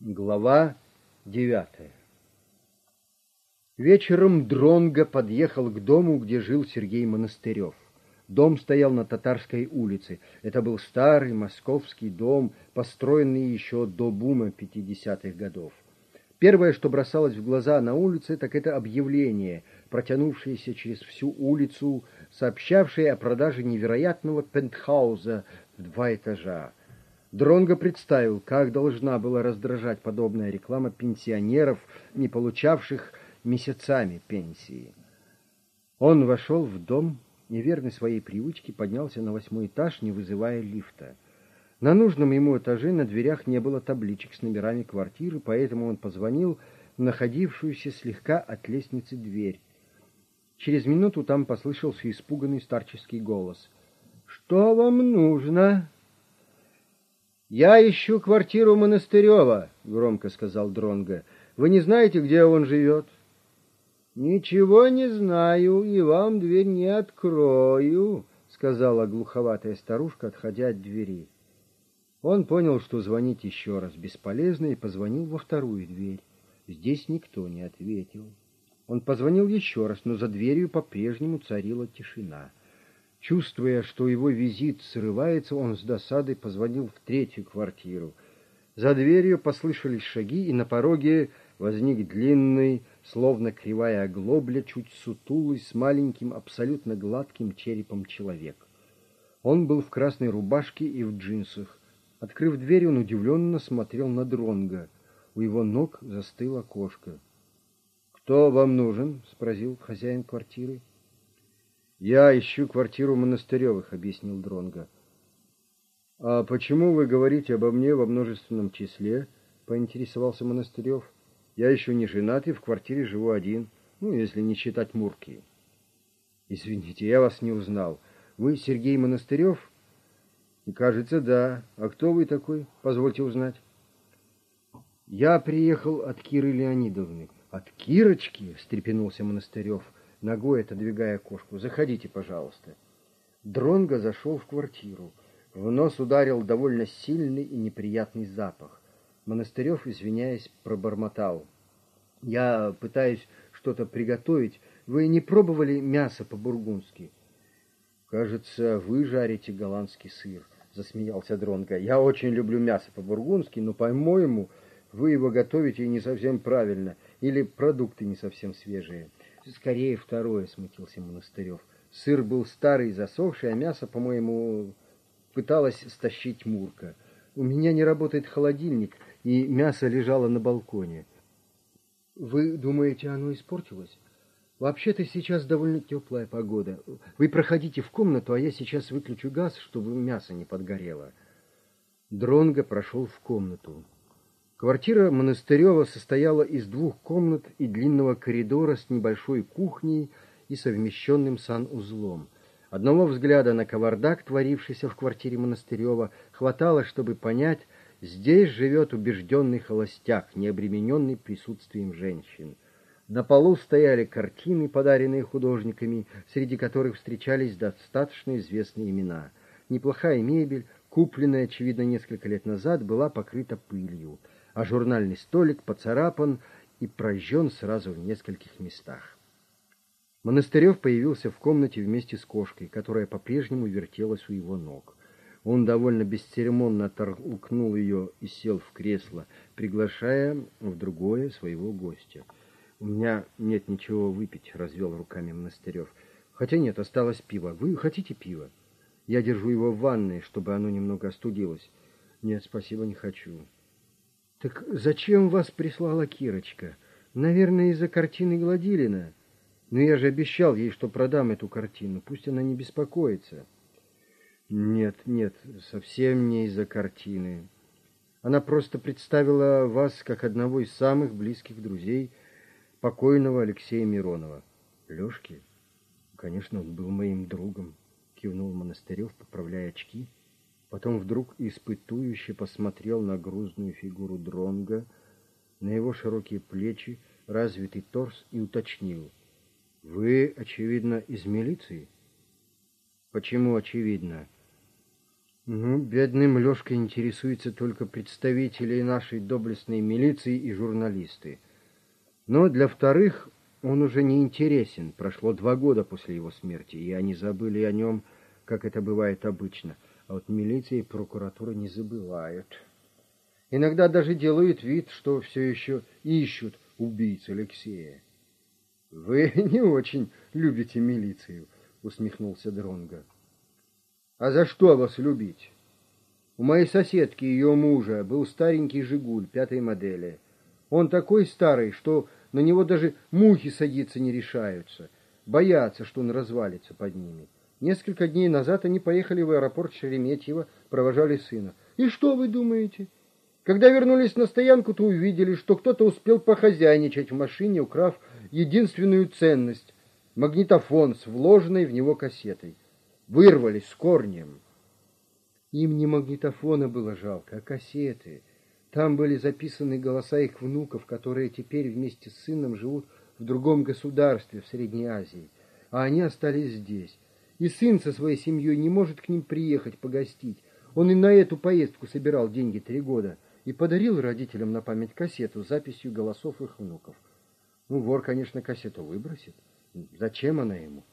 Глава девятая Вечером Дронго подъехал к дому, где жил Сергей Монастырев. Дом стоял на Татарской улице. Это был старый московский дом, построенный еще до бума 50-х годов. Первое, что бросалось в глаза на улице, так это объявление, протянувшееся через всю улицу, сообщавшее о продаже невероятного пентхауза в два этажа. Дронго представил, как должна была раздражать подобная реклама пенсионеров, не получавших месяцами пенсии. Он вошел в дом, неверный своей привычке, поднялся на восьмой этаж, не вызывая лифта. На нужном ему этаже на дверях не было табличек с номерами квартиры, поэтому он позвонил в находившуюся слегка от лестницы дверь. Через минуту там послышался испуганный старческий голос. «Что вам нужно?» «Я ищу квартиру Монастырева», — громко сказал Дронга. «Вы не знаете, где он живет?» «Ничего не знаю, и вам дверь не открою», — сказала глуховатая старушка, отходя от двери. Он понял, что звонить еще раз бесполезно, и позвонил во вторую дверь. Здесь никто не ответил. Он позвонил еще раз, но за дверью по-прежнему царила тишина. Чувствуя, что его визит срывается, он с досадой позвонил в третью квартиру. За дверью послышались шаги, и на пороге возник длинный, словно кривая оглобля, чуть сутулый, с маленьким, абсолютно гладким черепом человек. Он был в красной рубашке и в джинсах. Открыв дверь, он удивленно смотрел на Дронга. У его ног застыла кошка. «Кто вам нужен?» — спросил хозяин квартиры. Я ищу квартиру Монастыревых, объяснил Дронга. А почему вы говорите обо мне во множественном числе? поинтересовался Монастырев. Я еще не женат и в квартире живу один, ну, если не считать Мурки. Извините, я вас не узнал. Вы Сергей Монастырев? Кажется, да. А кто вы такой? Позвольте узнать. Я приехал от Киры Леонидовны. От Кирочки? встрепенулся Монастырев ногой отодвигая кошку. «Заходите, пожалуйста». Дронго зашел в квартиру. В нос ударил довольно сильный и неприятный запах. Монастырев, извиняясь, пробормотал. «Я пытаюсь что-то приготовить. Вы не пробовали мясо по-бургундски?» «Кажется, вы жарите голландский сыр», — засмеялся Дронго. «Я очень люблю мясо по-бургундски, но, по-моему, вы его готовите не совсем правильно, или продукты не совсем свежие». Скорее второе, смутился Монастырев. Сыр был старый, засохший, а мясо, по-моему, пыталась стащить Мурка. У меня не работает холодильник, и мясо лежало на балконе. Вы думаете, оно испортилось? Вообще-то сейчас довольно теплая погода. Вы проходите в комнату, а я сейчас выключу газ, чтобы мясо не подгорело. Дронго прошел в комнату. Квартира Монастырева состояла из двух комнат и длинного коридора с небольшой кухней и совмещенным санузлом. Одного взгляда на кавардак, творившийся в квартире Монастырева, хватало, чтобы понять, здесь живет убежденный холостяк, не обремененный присутствием женщин. На полу стояли картины, подаренные художниками, среди которых встречались достаточно известные имена. Неплохая мебель, купленная, очевидно, несколько лет назад, была покрыта пылью — а журнальный столик поцарапан и прожжен сразу в нескольких местах. Монастырев появился в комнате вместе с кошкой, которая по-прежнему вертелась у его ног. Он довольно бесцеремонно оттолкнул ее и сел в кресло, приглашая в другое своего гостя. «У меня нет ничего выпить», — развел руками Монастырев. «Хотя нет, осталось пиво. Вы хотите пиво? Я держу его в ванной, чтобы оно немного остудилось». «Нет, спасибо, не хочу». Так зачем вас прислала Кирочка? Наверное, из-за картины Гладилина. Но я же обещал ей, что продам эту картину. Пусть она не беспокоится. Нет, нет, совсем не из-за картины. Она просто представила вас как одного из самых близких друзей покойного Алексея Миронова. Лёшки? Конечно, он был моим другом, кивнул Монастырев, поправляя очки. Потом вдруг испытующе посмотрел на грузную фигуру Дронга, на его широкие плечи, развитый торс и уточнил. «Вы, очевидно, из милиции?» «Почему очевидно?» Ну, бедным Лёшкой интересуются только представители нашей доблестной милиции и журналисты. Но для вторых он уже не интересен. Прошло два года после его смерти, и они забыли о нем, как это бывает обычно. А вот милиция и прокуратура не забывают. Иногда даже делают вид, что все еще ищут убийцу Алексея. Вы не очень любите милицию, усмехнулся Дронга. А за что вас любить? У моей соседки, ее мужа, был старенький «Жигуль» пятой модели. Он такой старый, что на него даже мухи садиться не решаются. Боятся, что он развалится под ними. Несколько дней назад они поехали в аэропорт Шереметьево, провожали сына. И что вы думаете? Когда вернулись на стоянку, то увидели, что кто-то успел похозяйничать в машине, украв единственную ценность — магнитофон с вложенной в него кассетой вырвались с корнем. Им не магнитофона было жалко, а кассеты. Там были записаны голоса их внуков, которые теперь вместе с сыном живут в другом государстве в Средней Азии, а они остались здесь. И сын со своей семьей не может к ним приехать погостить. Он и на эту поездку собирал деньги три года и подарил родителям на память кассету с записью голосов их внуков. Ну, вор, конечно, кассету выбросит. Зачем она ему?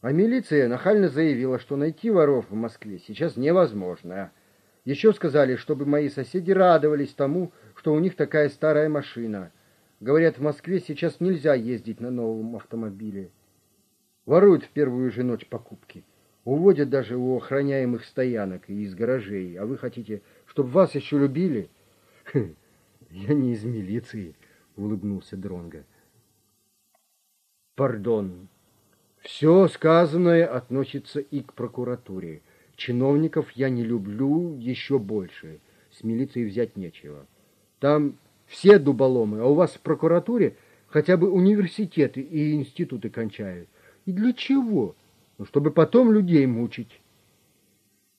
А милиция нахально заявила, что найти воров в Москве сейчас невозможно. Еще сказали, чтобы мои соседи радовались тому, что у них такая старая машина. Говорят, в Москве сейчас нельзя ездить на новом автомобиле. Воруют в первую же ночь покупки. Уводят даже у охраняемых стоянок и из гаражей. А вы хотите, чтобы вас еще любили? Я не из милиции, улыбнулся Дронга. Пардон, все сказанное относится и к прокуратуре. Чиновников я не люблю еще больше. С милицией взять нечего. Там все дуболомы, а у вас в прокуратуре хотя бы университеты и институты кончают. И для чего? Ну, чтобы потом людей мучить.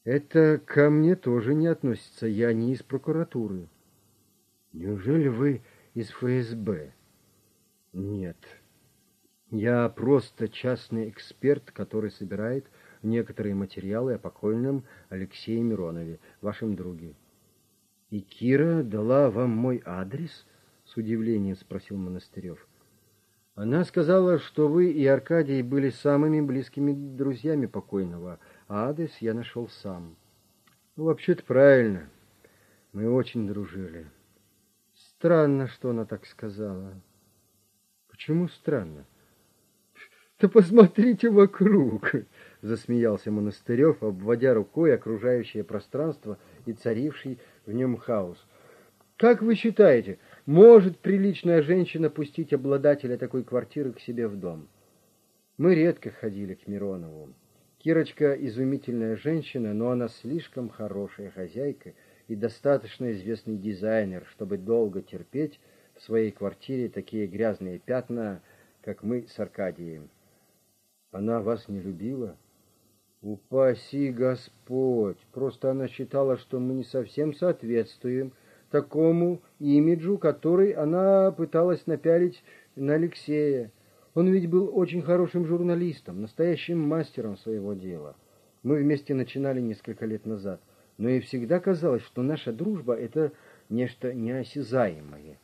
Это ко мне тоже не относится. Я не из прокуратуры. Неужели вы из ФСБ? Нет. Я просто частный эксперт, который собирает некоторые материалы о покойном Алексее Миронове, вашем друге. И Кира дала вам мой адрес? С удивлением спросил Монастырев. Она сказала, что вы и Аркадий были самыми близкими друзьями покойного, а адрес я нашел сам. Ну, вообще-то правильно. Мы очень дружили. Странно, что она так сказала. Почему странно? Да посмотрите вокруг, засмеялся Монастырев, обводя рукой окружающее пространство и царивший в нем хаос. Как вы считаете, может приличная женщина пустить обладателя такой квартиры к себе в дом? Мы редко ходили к Миронову. Кирочка изумительная женщина, но она слишком хорошая хозяйка и достаточно известный дизайнер, чтобы долго терпеть в своей квартире такие грязные пятна, как мы с Аркадием. Она вас не любила? Упаси Господь! Просто она считала, что мы не совсем соответствуем такому имиджу, который она пыталась напялить на Алексея. Он ведь был очень хорошим журналистом, настоящим мастером своего дела. Мы вместе начинали несколько лет назад, но и всегда казалось, что наша дружба — это нечто неосязаемое.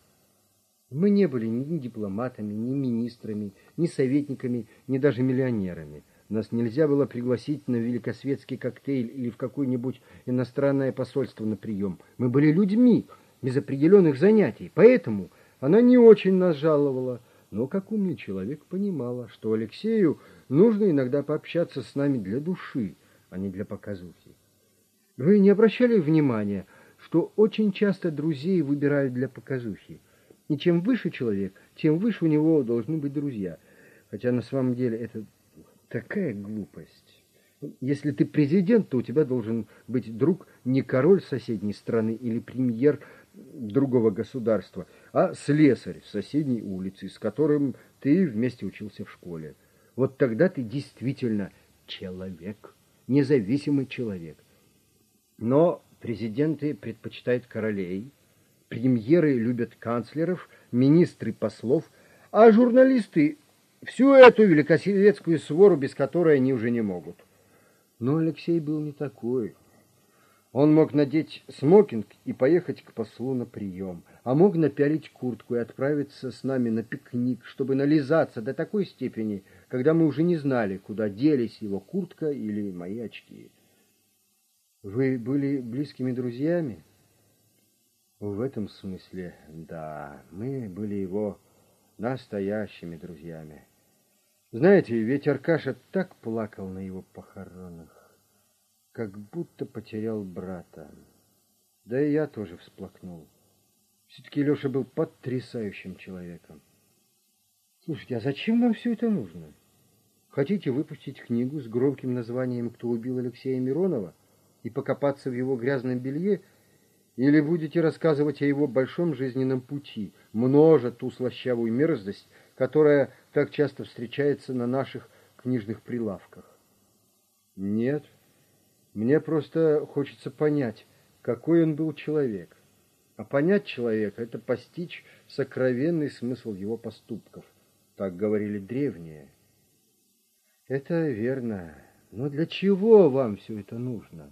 Мы не были ни дипломатами, ни министрами, ни советниками, ни даже миллионерами. Нас нельзя было пригласить на великосветский коктейль или в какое-нибудь иностранное посольство на прием. Мы были людьми, без определенных занятий, поэтому она не очень нас жаловала. Но как умный человек понимала, что Алексею нужно иногда пообщаться с нами для души, а не для показухи. Вы не обращали внимания, что очень часто друзей выбирают для показухи? И чем выше человек, тем выше у него должны быть друзья. Хотя на самом деле это такая глупость. Если ты президент, то у тебя должен быть друг не король соседней страны или премьер другого государства, а слесарь соседней улицы, с которым ты вместе учился в школе. Вот тогда ты действительно человек, независимый человек. Но президенты предпочитают королей, премьеры любят канцлеров, министры послов, а журналисты всю эту великосветскую свору, без которой они уже не могут. Но Алексей был не такой. Он мог надеть смокинг и поехать к послу на прием, а мог напялить куртку и отправиться с нами на пикник, чтобы нализаться до такой степени, когда мы уже не знали, куда делись его куртка или мои очки. Вы были близкими друзьями? В этом смысле, да, мы были его настоящими друзьями. Знаете, ведь Аркаша так плакал на его похоронах как будто потерял брата. Да и я тоже всплакнул. Все-таки Леша был потрясающим человеком. Слушайте, а зачем вам все это нужно? Хотите выпустить книгу с громким названием «Кто убил Алексея Миронова» и покопаться в его грязном белье, или будете рассказывать о его большом жизненном пути, множа ту слащавую мерзость, которая так часто встречается на наших книжных прилавках? Нет, мне просто хочется понять, какой он был человек. А понять человека — это постичь сокровенный смысл его поступков. Так говорили древние. Это верно. Но для чего вам все это нужно?